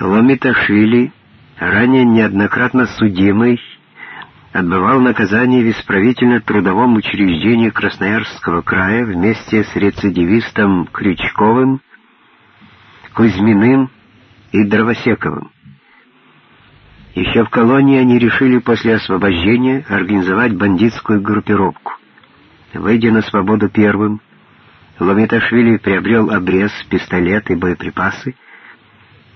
Ломиташвили, ранее неоднократно судимый, отбывал наказание в исправительно-трудовом учреждении Красноярского края вместе с рецидивистом Крючковым, Кузьминым и Дровосековым. Еще в колонии они решили после освобождения организовать бандитскую группировку. Выйдя на свободу первым, Ломиташвили приобрел обрез, пистолет и боеприпасы,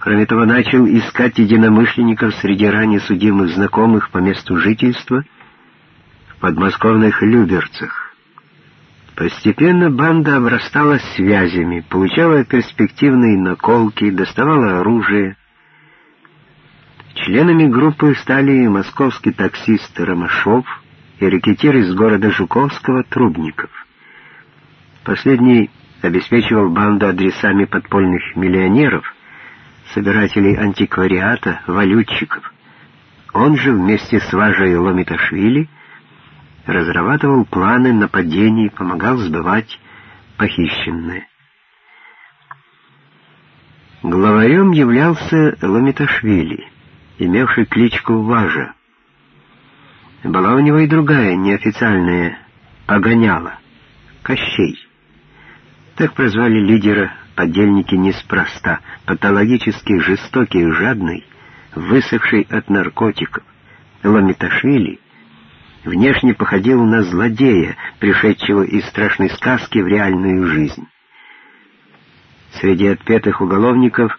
Кроме того, начал искать единомышленников среди ранее судимых знакомых по месту жительства в подмосковных Люберцах. Постепенно банда обрастала связями, получала перспективные наколки, доставала оружие. Членами группы стали московский таксист Ромашов и рекетир из города Жуковского Трубников. Последний обеспечивал банду адресами подпольных миллионеров — собирателей антиквариата, валютчиков. Он же вместе с Важей Ломиташвили разрабатывал планы нападений, помогал сбывать похищенное. Главарем являлся Ломиташвили, имевший кличку Важа. Была у него и другая, неофициальная, погоняла, Кощей. Так прозвали лидера подельники неспроста, патологически жестокий и жадный, высохший от наркотиков. Ламиташвили внешне походил на злодея, пришедшего из страшной сказки в реальную жизнь. Среди отпетых уголовников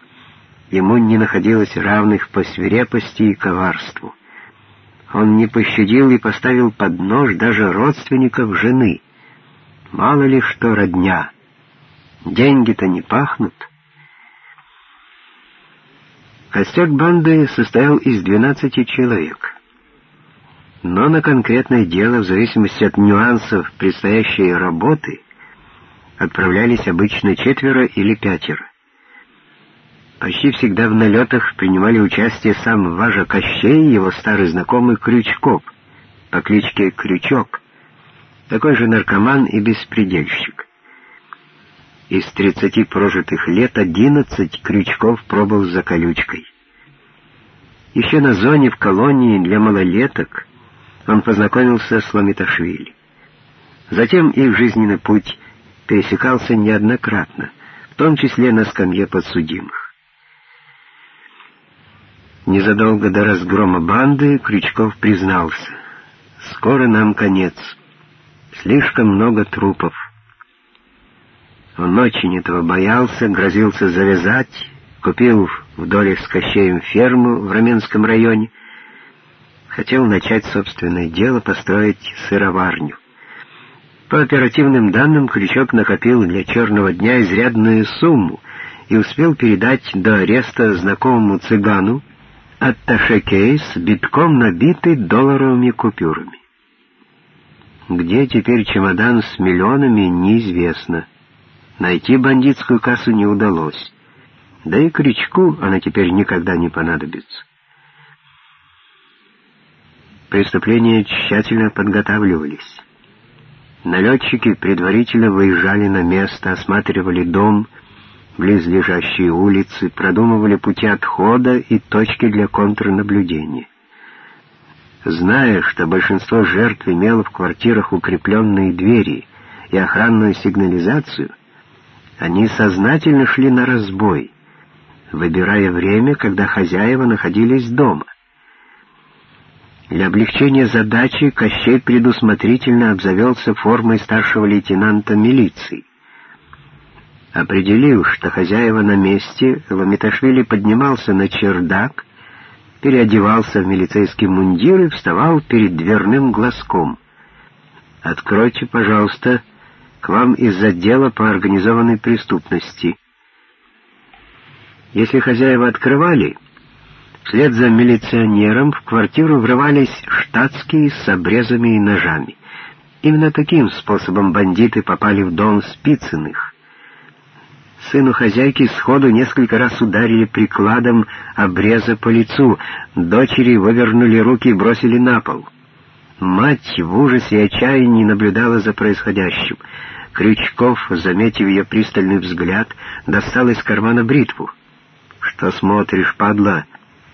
ему не находилось равных по свирепости и коварству. Он не пощадил и поставил под нож даже родственников жены. Мало ли что родня — Деньги-то не пахнут. Костяк банды состоял из 12 человек. Но на конкретное дело, в зависимости от нюансов предстоящей работы, отправлялись обычно четверо или пятеро. Почти всегда в налетах принимали участие сам Важа Кощей и его старый знакомый Крючков по кличке Крючок, такой же наркоман и беспредельщик. Из тридцати прожитых лет одиннадцать крючков пробыл за колючкой. Еще на зоне в колонии для малолеток он познакомился с Ламиташвили. Затем их жизненный путь пересекался неоднократно, в том числе на скамье подсудимых. Незадолго до разгрома банды Крючков признался, «Скоро нам конец. Слишком много трупов. Он очень этого боялся, грозился завязать, купил в доле с Кощеем ферму в Раменском районе, хотел начать собственное дело, построить сыроварню. По оперативным данным, Крючок накопил для черного дня изрядную сумму и успел передать до ареста знакомому цыгану атташе-кейс, битком набитый долларовыми купюрами. Где теперь чемодан с миллионами, неизвестно. Найти бандитскую кассу не удалось. Да и крючку она теперь никогда не понадобится. Преступления тщательно подготавливались. Налетчики предварительно выезжали на место, осматривали дом, близлежащие улицы, продумывали пути отхода и точки для контрнаблюдения. Зная, что большинство жертв имело в квартирах укрепленные двери и охранную сигнализацию, они сознательно шли на разбой, выбирая время, когда хозяева находились дома. Для облегчения задачи Кощей предусмотрительно обзавелся формой старшего лейтенанта милиции. Определив, что хозяева на месте, Ламиташвили поднимался на чердак, переодевался в милицейский мундир и вставал перед дверным глазком. «Откройте, пожалуйста», к вам из отдела по организованной преступности. Если хозяева открывали, вслед за милиционером в квартиру врывались штатские с обрезами и ножами. Именно таким способом бандиты попали в дом Спицыных. Сыну хозяйки сходу несколько раз ударили прикладом обреза по лицу, дочери вывернули руки и бросили на пол. Мать в ужасе и отчаянии наблюдала за происходящим — Крючков, заметив ее пристальный взгляд, достал из кармана бритву. «Что смотришь, падла?»